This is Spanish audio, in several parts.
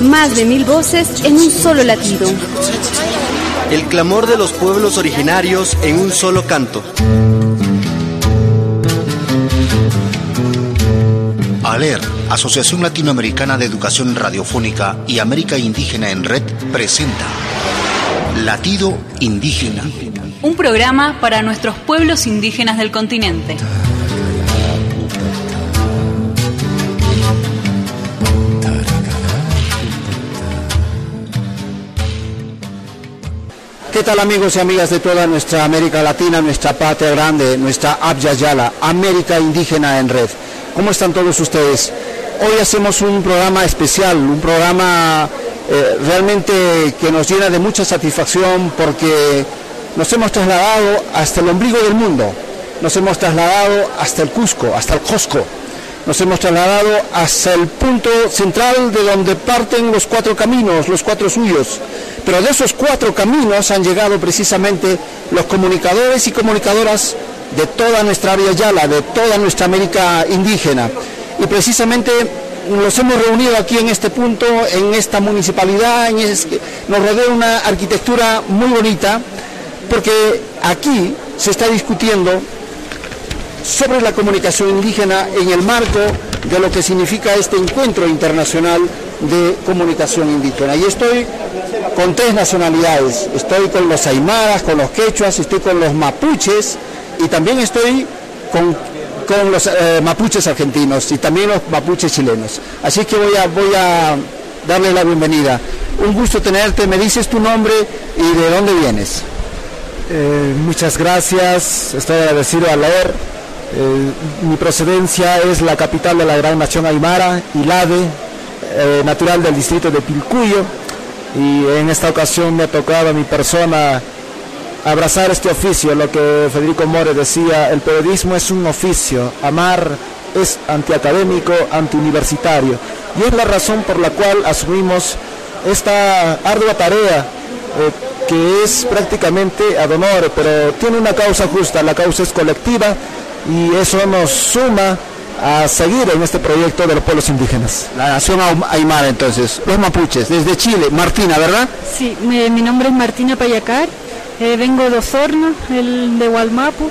Más de mil voces en un solo latido. El clamor de los pueblos originarios en un solo canto. ALER, Asociación Latinoamericana de Educación Radiofónica y América Indígena en Red, presenta Latido Indígena. Un programa para nuestros pueblos indígenas del continente. ¿Qué tal amigos y amigas de toda nuestra América Latina, nuestra patria grande, nuestra Abya Yala, América Indígena en Red? ¿Cómo están todos ustedes? Hoy hacemos un programa especial, un programa eh, realmente que nos llena de mucha satisfacción porque nos hemos trasladado hasta el ombligo del mundo, nos hemos trasladado hasta el Cusco, hasta el Cosco, nos hemos trasladado hasta el punto central de donde parten los cuatro caminos, los cuatro suyos. Pero de esos cuatro caminos han llegado precisamente los comunicadores y comunicadoras de toda nuestra área Yala, de toda nuestra América indígena. Y precisamente nos hemos reunido aquí en este punto, en esta municipalidad, nos rodea una arquitectura muy bonita, porque aquí se está discutiendo sobre la comunicación indígena en el marco de lo que significa este encuentro internacional de comunicación indígena. Y estoy con tres nacionalidades, estoy con los aymaras, con los quechuas, estoy con los mapuches y también estoy con, los eh, mapuches argentinos y también los mapuches chilenos. Así que voy a, voy a darle la bienvenida. Un gusto tenerte, me dices tu nombre y de dónde vienes. Eh, muchas gracias, estoy agradecido a leer. Eh, mi procedencia es la capital de la gran nación Aymara, Ilade, natural del distrito de Pilcuyo. Y en esta ocasión me ha tocado a mi persona abrazar este oficio, lo que Federico More decía, el periodismo es un oficio, amar es antiacadémico, antiuniversitario. Y es la razón por la cual asumimos esta ardua tarea eh, que es prácticamente ad honor, pero tiene una causa justa, la causa es colectiva y eso nos suma a seguir en este proyecto de los pueblos indígenas. La nación Aymara entonces, los mapuches, desde Chile. Martina, ¿verdad? Sí, mi, mi nombre es Martina Payacar eh, vengo de Osorno, el de Hualmapu,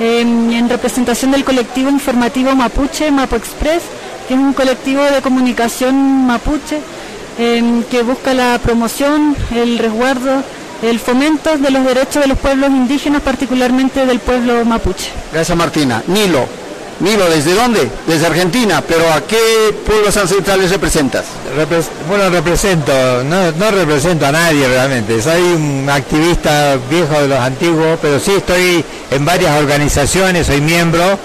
em, en representación del colectivo informativo Mapuche, Mapo Express, que es un colectivo de comunicación mapuche em, que busca la promoción, el resguardo, el fomento de los derechos de los pueblos indígenas, particularmente del pueblo mapuche. Gracias Martina. Nilo. Nilo, ¿desde dónde? Desde Argentina, pero ¿a qué pueblos ancestrales representas? bueno, represento, no, no, represento a nadie realmente, soy un activista viejo de los antiguos, pero sí estoy en varias organizaciones, soy miembro,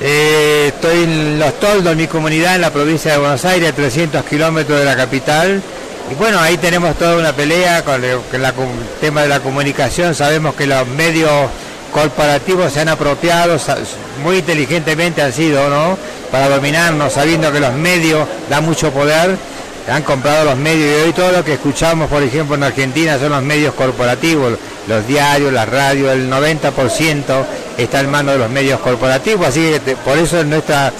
eh, estoy en Los Toldos, en mi comunidad, en la provincia de Buenos Aires, a 300 kilómetros de la capital, y bueno, ahí tenemos toda una pelea con el tema de la comunicación, sabemos que los medios corporativos se han apropiado, muy inteligentemente han sido, ¿no? Para dominarnos, sabiendo que los medios dan mucho poder, han comprado los medios y hoy todo lo que escuchamos, por ejemplo, en Argentina son los medios corporativos, los diarios, las radios, el 90% está en manos de los medios corporativos, así que por eso es nuestra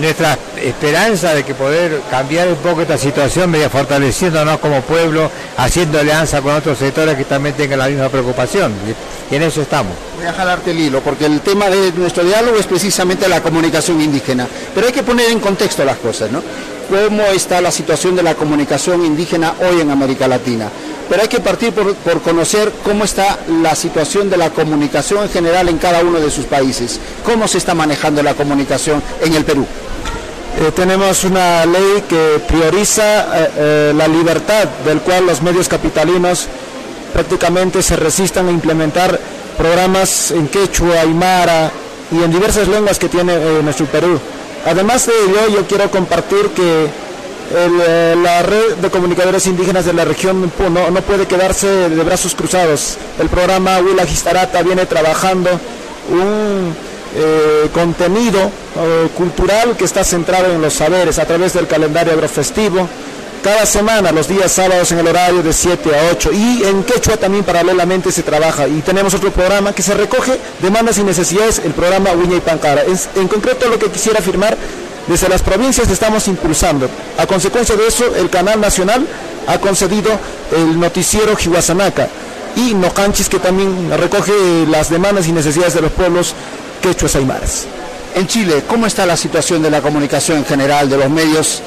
nuestra esperanza de que poder cambiar un poco esta situación, media fortaleciéndonos como pueblo, haciendo alianza con otros sectores que también tengan la misma preocupación. Y en eso estamos. Voy a jalarte el hilo, porque el tema de nuestro diálogo es precisamente la comunicación indígena. Pero hay que poner en contexto las cosas, ¿no? Cómo está la situación de la comunicación indígena hoy en América Latina pero hay que partir por, conocer cómo está la situación de la comunicación en general en cada uno de sus países. ¿Cómo se está manejando la comunicación en el Perú? Eh, tenemos una ley que prioriza eh, eh, la libertad, del cual los medios capitalinos prácticamente se resistan a implementar programas en quechua, aymara y en diversas lenguas que tiene nuestro Perú. Además de ello, yo quiero compartir que eh, la red de comunicadores indígenas de la región no, no puede quedarse de brazos cruzados. El programa Huila Gistarata viene trabajando un eh, contenido eh, cultural que está centrado en los saberes a través del calendario agrofestivo. Cada semana, los días sábados en el horario de 7 a 8. Y en Quechua también paralelamente se trabaja. Y tenemos otro programa que se recoge demandas y necesidades, el programa Uña y Pancara. en concreto lo que quisiera afirmar desde las provincias estamos impulsando. A consecuencia de eso, el canal nacional ha concedido el noticiero Jihuasanaca y Nocanchis, que también recoge las demandas y necesidades de los pueblos quechuas aymaras. En Chile, ¿cómo está la situación de la comunicación en general, de los medios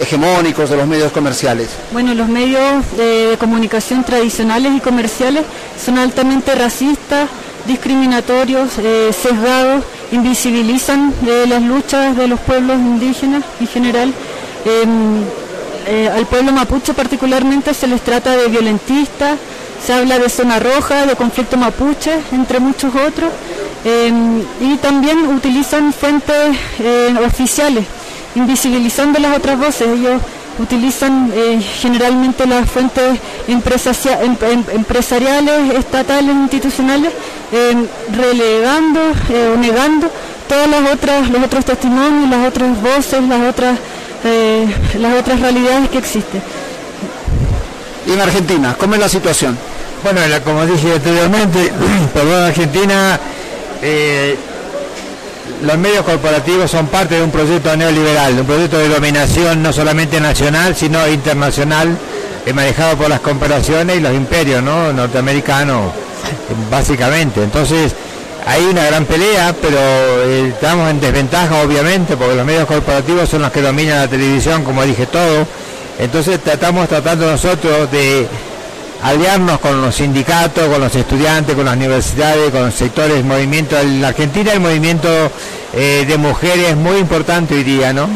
hegemónicos, de los medios comerciales? Bueno, los medios de comunicación tradicionales y comerciales son altamente racistas, discriminatorios, eh, sesgados, invisibilizan eh, las luchas de los pueblos indígenas en general. Em, eh, al pueblo mapuche particularmente se les trata de violentistas, se habla de zona roja, de conflicto mapuche, entre muchos otros, em, y también utilizan fuentes oficiales, invisibilizando las otras voces. Ellos utilizan eh, generalmente las fuentes em, em, empresariales, estatales, institucionales, relegando eh, o negando todas las otras, los otros testimonios, las otras voces, las otras, las otras realidades que existen. ¿Y en Argentina, cómo es la situación? Bueno, como dije anteriormente, en Argentina eh, los medios corporativos son parte de un proyecto neoliberal, de un proyecto de dominación no solamente nacional, sino internacional, eh, manejado por las corporaciones y los imperios ¿no? norteamericanos, básicamente. Entonces, hay una gran pelea, pero eh, estamos en desventaja, obviamente, porque los medios corporativos son los que dominan la televisión, como dije todo. Entonces, tratamos tratando nosotros de aliarnos con los sindicatos, con los estudiantes, con las universidades, con los sectores, movimiento, en la Argentina el movimiento eh, de mujeres es muy importante hoy día, ¿no?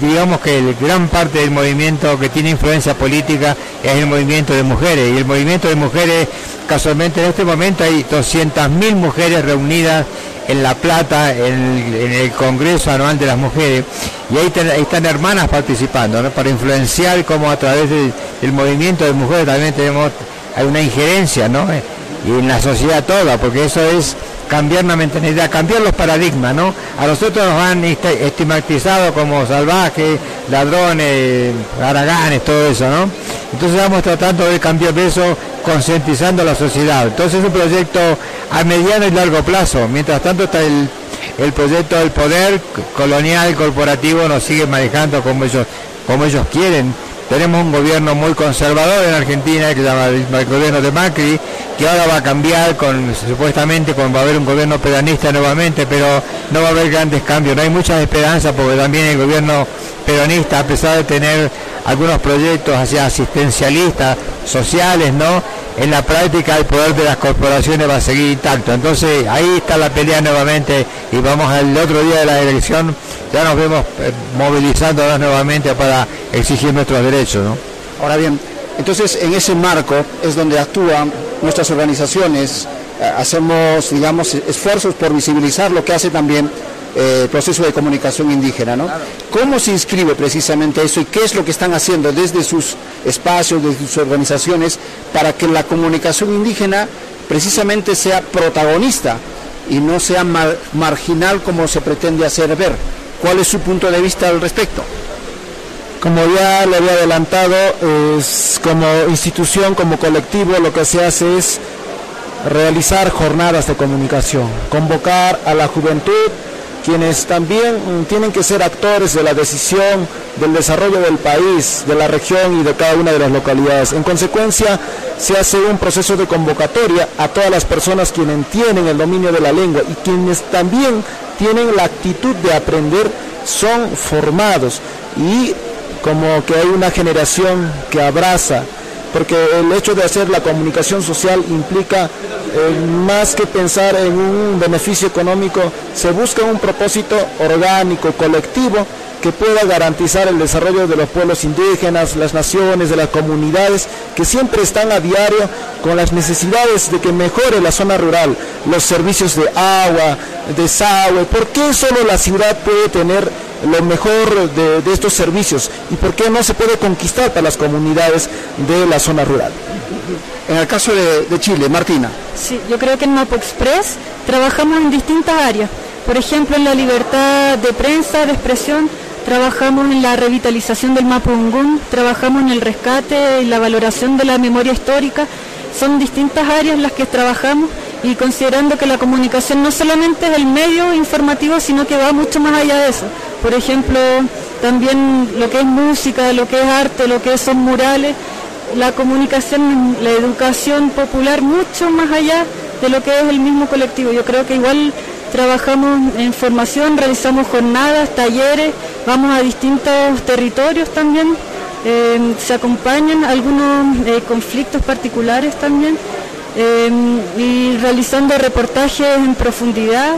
digamos que gran parte del movimiento que tiene influencia política es el movimiento de mujeres y el movimiento de mujeres, casualmente en este momento hay 200.000 mujeres reunidas en La Plata, en el, Congreso Anual de las Mujeres, y ahí, están hermanas participando, para influenciar como a través del movimiento de mujeres también tenemos hay una injerencia, ¿no? Y en la sociedad toda, porque eso es cambiar la mentalidad, cambiar los paradigmas, ¿no? A nosotros nos han estigmatizado como salvajes, ladrones, haraganes, todo eso, ¿no? Entonces vamos tratando de cambiar eso, concientizando la sociedad. Entonces es un proyecto a mediano y largo plazo. Mientras tanto está el, el proyecto del poder colonial, corporativo, nos sigue manejando como ellos, como ellos quieren tenemos un gobierno muy conservador en Argentina, que se llama el, gobierno de Macri, que ahora va a cambiar con supuestamente con, va a haber un gobierno peronista nuevamente, pero no va a haber grandes cambios. No hay muchas esperanzas porque también el gobierno peronista, a pesar de tener algunos proyectos hacia asistencialistas, sociales, ¿no? En la práctica el poder de las corporaciones va a seguir intacto. Entonces ahí está la pelea nuevamente y vamos al otro día de la elección ya nos vemos eh, movilizándonos nuevamente para exigir nuestros derechos. ¿no? Ahora bien, entonces en ese marco es donde actúan nuestras organizaciones, eh, hacemos, digamos, esfuerzos por visibilizar lo que hace también eh, proceso de comunicación indígena, ¿no? ¿Cómo se inscribe precisamente eso y qué es lo que están haciendo desde sus espacios, desde sus organizaciones, para que la comunicación indígena precisamente sea protagonista y no sea marginal como se pretende hacer ver? ¿Cuál es su punto de vista al respecto? Como ya le había adelantado, es como institución, como colectivo, lo que se hace es realizar jornadas de comunicación, convocar a la juventud, quienes también tienen que ser actores de la decisión del desarrollo del país, de la región y de cada una de las localidades. En consecuencia, se hace un proceso de convocatoria a todas las personas quienes tienen el dominio de la lengua y quienes también tienen la actitud de aprender son formados y como que hay una generación que abraza, porque el hecho de hacer la comunicación social implica eh, más que pensar en un beneficio económico, se busca un propósito orgánico, colectivo, que pueda garantizar el desarrollo de los pueblos indígenas, las naciones, de las comunidades, que siempre están a diario con las necesidades de que mejore la zona rural, los servicios de agua, desagüe. ¿Por qué solo la ciudad puede tener lo mejor de, estos servicios y por qué no se puede conquistar para las comunidades de la zona rural? En el caso de, de Chile, Martina. Sí, yo creo que en Mapo Express trabajamos en distintas áreas. Por ejemplo, en la libertad de prensa, de expresión, trabajamos en la revitalización del Mapungún, trabajamos en el rescate y la valoración de la memoria histórica. Son distintas áreas las que trabajamos y considerando que la comunicación no solamente es el medio informativo, sino que va mucho más allá de eso. Por ejemplo, también lo que es música, lo que es arte, lo que son murales, la comunicación, la educación popular, mucho más allá de lo que es el mismo colectivo. Yo creo que igual trabajamos en formación, realizamos jornadas, talleres, vamos a distintos territorios también, eh, se acompañan algunos eh, conflictos particulares también eh, y realizando reportajes en profundidad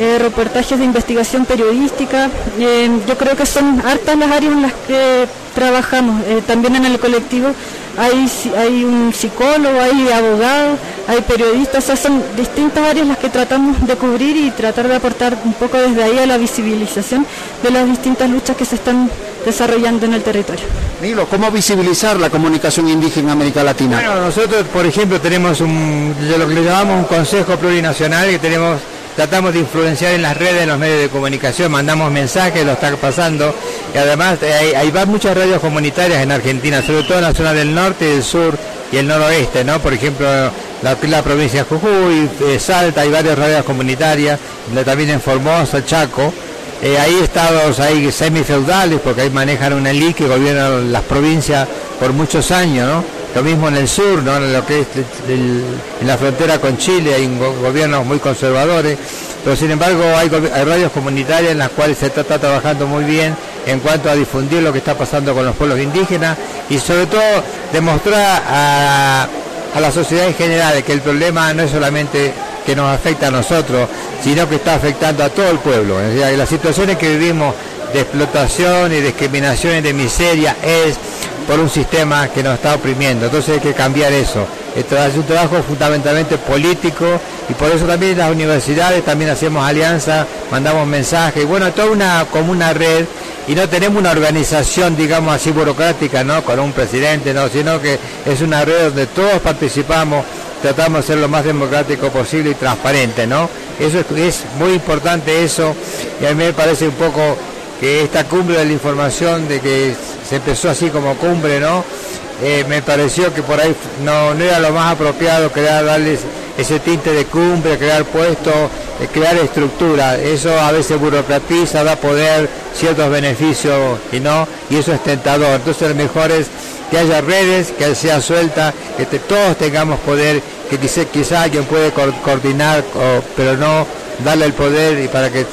eh, reportajes de investigación periodística. Eh, yo creo que son hartas las áreas en las que trabajamos. Eh, también en el colectivo hay, hay un psicólogo, hay abogados, hay periodistas, son distintas áreas las que tratamos de cubrir y tratar de aportar un poco desde ahí a la visibilización de las distintas luchas que se están desarrollando en el territorio. Nilo, ¿cómo visibilizar la comunicación indígena en América Latina? Bueno, nosotros, por ejemplo, tenemos un, lo que le llamamos un consejo plurinacional que tenemos tratamos de influenciar en las redes, en los medios de comunicación, mandamos mensajes, lo está pasando. Y además hay, hay muchas radios comunitarias en Argentina, sobre todo en la zona del norte, del sur y el noroeste, ¿no? Por ejemplo, la, la provincia de Jujuy, eh, Salta, hay varias radios comunitarias, también en Formosa, Chaco. Eh, hay estados ahí semifeudales, porque ahí manejan una ley que gobierna las provincias por muchos años. Lo mismo en el sur, ¿no? en lo que es en la frontera con Chile, hay gobiernos muy conservadores, pero sin embargo hay, radios comunitarias en las cuales se está, trabajando muy bien en cuanto a difundir lo que está pasando con los pueblos indígenas y sobre todo demostrar a, la sociedad en general que el problema no es solamente que nos afecta a nosotros, sino que está afectando a todo el pueblo. las situaciones que vivimos de explotación y discriminación y de miseria es por un sistema que nos está oprimiendo. Entonces hay que cambiar eso. Es un trabajo fundamentalmente político y por eso también las universidades también hacemos alianza, mandamos mensajes, bueno, toda una como una red y no tenemos una organización, digamos así, burocrática, ¿no? Con un presidente, ¿no? Sino que es una red donde todos participamos, tratamos de ser lo más democrático posible y transparente, ¿no? Eso es, es muy importante eso y a mí me parece un poco que esta cumbre de la información de que se empezó así como cumbre, ¿no? Eh, me pareció que por ahí no, era lo más apropiado crear, darles ese tinte de cumbre, crear puestos, eh, crear estructura. Eso a veces burocratiza, da poder, ciertos beneficios y no, y eso es tentador. Entonces lo mejor es que haya redes, que sea suelta, que todos tengamos poder, que quizá, quizá alguien puede coordinar, pero no darle el poder y para que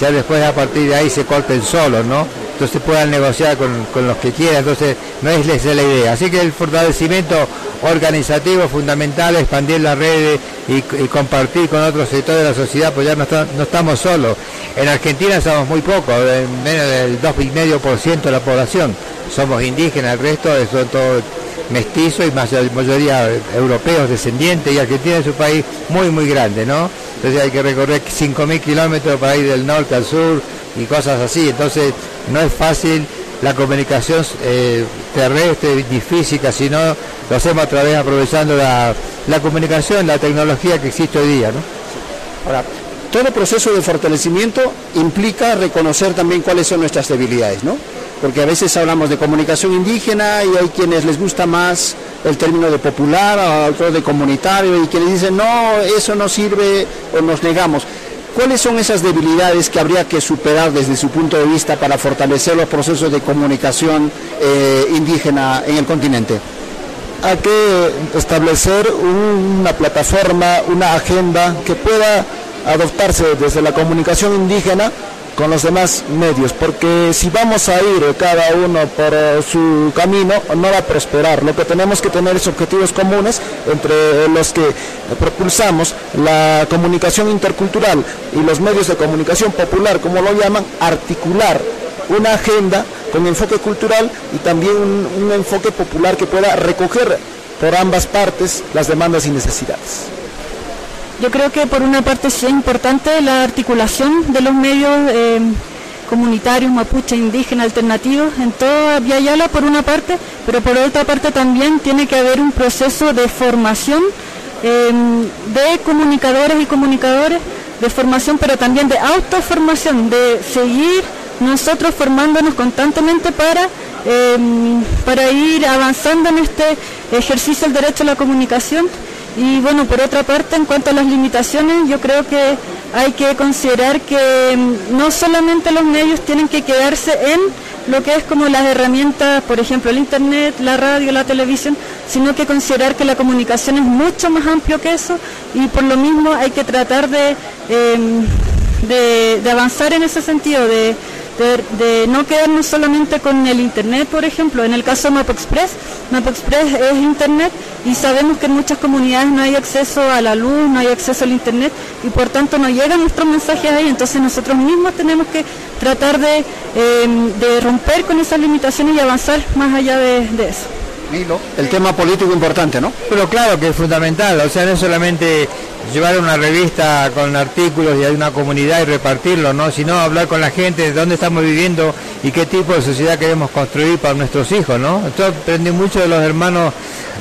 ya después a partir de ahí se corten solos, ¿no? entonces puedan negociar con, los que quieran, entonces no es la idea. Así que el fortalecimiento organizativo fundamental, expandir las redes y, compartir con otros sectores de la sociedad, pues ya no, estamos solos. En Argentina somos muy pocos, menos del 2,5% de la población. Somos indígenas, el resto son todos mestizos y mayoría europeos descendientes y Argentina es un país muy muy grande, ¿no? Entonces hay que recorrer 5.000 kilómetros para ir del norte al sur y cosas así. Entonces no es fácil la comunicación eh, terrestre ni física, sino lo hacemos a través aprovechando la, comunicación, la tecnología que existe hoy día. ¿no? Ahora, todo proceso de fortalecimiento implica reconocer también cuáles son nuestras debilidades, ¿no? Porque a veces hablamos de comunicación indígena y hay quienes les gusta más el término de popular, a otros de comunitario y quienes dicen, no, eso no sirve o nos negamos. ¿Cuáles son esas debilidades que habría que superar desde su punto de vista para fortalecer los procesos de comunicación eh, indígena en el continente? Hay que establecer una plataforma, una agenda que pueda adoptarse desde la comunicación indígena con los demás medios, porque si vamos a ir cada uno por eh, su camino, no va a prosperar. Lo que tenemos que tener es objetivos comunes entre los que propulsamos la comunicación intercultural y los medios de comunicación popular, como lo llaman, articular una agenda con enfoque cultural y también un, un enfoque popular que pueda recoger por ambas partes las demandas y necesidades. Yo creo que por una parte sí es importante la articulación de los medios eh, comunitarios, mapuche, indígenas, alternativos, en toda Yala por una parte, pero por otra parte también tiene que haber un proceso de formación eh, de comunicadores y comunicadores, de formación, pero también de autoformación, de seguir nosotros formándonos constantemente para, eh, para ir avanzando en este ejercicio del derecho a la comunicación y bueno, por otra parte, en cuanto a las limitaciones, yo creo que hay que considerar que mm, no solamente los medios tienen que quedarse en lo que es como las herramientas, por ejemplo, el Internet, la radio, la televisión, sino que considerar que la comunicación es mucho más amplio que eso y por lo mismo hay que tratar de, em, de avanzar en ese sentido, de de, no quedarnos solamente con el Internet, por ejemplo. En el caso de Map Express, es Internet y sabemos que en muchas comunidades no hay acceso a la luz, no hay acceso al Internet y por tanto no llegan nuestros mensajes ahí. Entonces nosotros mismos tenemos que tratar de, em, romper con esas limitaciones y avanzar más allá de eso. El tema político importante, ¿no? Pero claro que es fundamental, o sea, no solamente llevar una revista con artículos y hay una comunidad y repartirlo, ¿no? Sino hablar con la gente de dónde estamos viviendo y qué tipo de sociedad queremos construir para nuestros hijos, ¿no? Esto aprendí mucho de los hermanos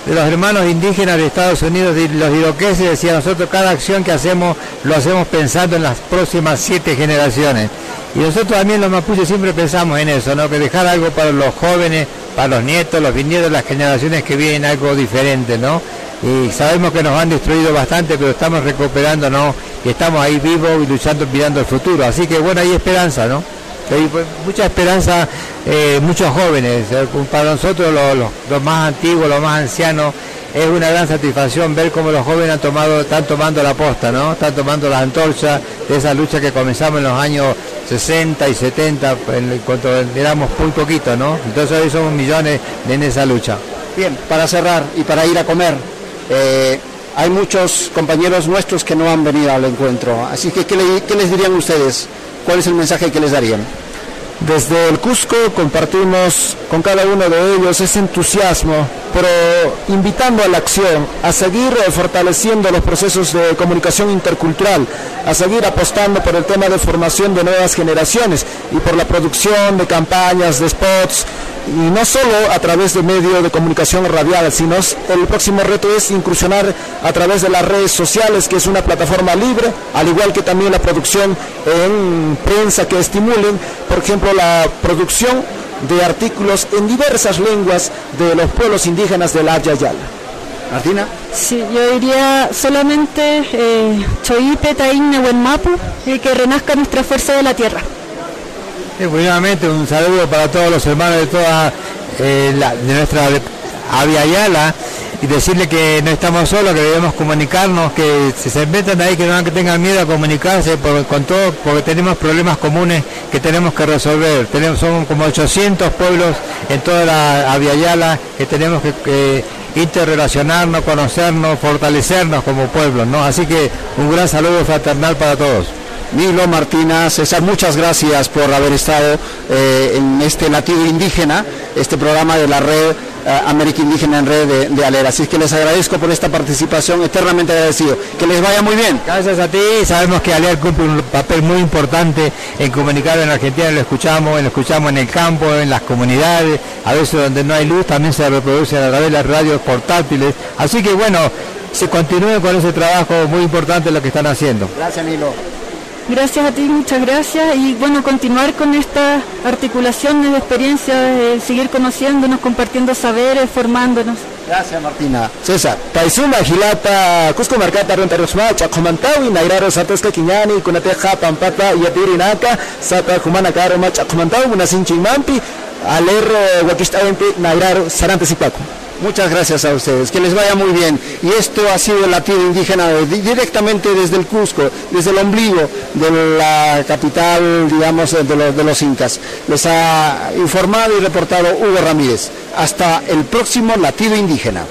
de los hermanos indígenas de Estados Unidos y los iroqueses decía nosotros cada acción que hacemos lo hacemos pensando en las próximas siete generaciones y nosotros también los mapuches siempre pensamos en eso, ¿no? Que dejar algo para los jóvenes, para los nietos, los bisnietos, las generaciones que vienen algo diferente, ¿no? y sabemos que nos han destruido bastante, pero estamos recuperándonos y estamos ahí vivos y luchando, mirando el futuro. Así que bueno, hay esperanza, ¿no? Hay pues, mucha esperanza, eh, muchos jóvenes, eh, para nosotros los, más antiguos, los más ancianos, es una gran satisfacción ver cómo los jóvenes están tomando la posta, ¿no? Están tomando las antorchas de esa lucha que comenzamos en los años 60 y 70, cuando éramos muy poquitos, ¿no? Entonces hoy somos millones en esa lucha. Bien, para cerrar y para ir a comer, eh, hay muchos compañeros nuestros que no han venido al encuentro, así que ¿qué, les dirían ustedes? ¿Cuál es el mensaje que les darían? Desde el Cusco compartimos con cada uno de ellos ese entusiasmo, pero invitando a la acción, a seguir eh, fortaleciendo los procesos de comunicación intercultural, a seguir apostando por el tema de formación de nuevas generaciones y por la producción de campañas, de spots, y no solo a través de medios de comunicación radial, sino el próximo reto es incursionar a través de las redes sociales, que es una plataforma libre, al igual que también la producción en prensa que estimulen, por ejemplo, la producción de artículos en diversas lenguas de los pueblos indígenas del Yala. Martina. Sí, yo diría solamente eh, Choipe, Taín, Mapu, y que renazca nuestra fuerza de la tierra. Sí, nuevamente un saludo para todos los hermanos de toda eh, de nuestra Avia Yala y decirle que no estamos solos, que debemos comunicarnos, que se inventan ahí que no tengan miedo a comunicarse con todo, porque tenemos problemas comunes que tenemos que resolver. Tenemos, son como 800 pueblos en toda la Avia Yala que tenemos que, interrelacionarnos, conocernos, fortalecernos como pueblos, ¿no? Así que un gran saludo fraternal para todos. Nilo, Martina, César, muchas gracias por haber estado eh, en este latido indígena, este programa de la red América Indígena en Red de, Alera. Así que les agradezco por esta participación, eternamente agradecido. Que les vaya muy bien. Gracias a ti, sabemos que Alera cumple un papel muy importante en comunicar en Argentina, lo escuchamos, lo escuchamos en el campo, en las comunidades, a veces donde no hay luz también se reproduce a través de las radios portátiles. Así que bueno, se continúe con ese trabajo muy importante lo que están haciendo. Gracias, Nilo. Gracias a ti, muchas gracias. Y bueno, continuar con esta articulación de experiencias, de seguir conociéndonos, compartiendo saberes, formándonos. Gracias, Martina. César. Taizuma, Gilata, Cusco Marcata, Rontarosma, Chacomantawi, Nairaro, Satesca Quiñani, Cunateja, Pampata, Yatirinaka, Sata, Jumana, Karoma, Chacomantawi, Nasinchimampi, Aler, Huaquistavempi, Nairaro, Sarantes y Paco. Muchas gracias a ustedes, que les vaya muy bien. Y esto ha sido el latido indígena directamente desde el Cusco, desde el ombligo de la capital, digamos, de los, de los incas. Les ha informado y reportado Hugo Ramírez. Hasta el próximo latido indígena.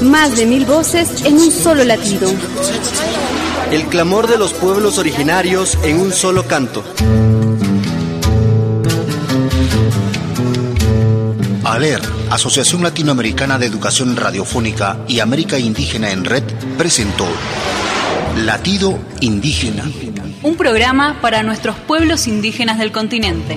Más de mil voces en un solo latido. El clamor de los pueblos originarios en un solo canto. ALER, Asociación Latinoamericana de Educación Radiofónica y América Indígena en Red, presentó Latido Indígena. Un programa para nuestros pueblos indígenas del continente.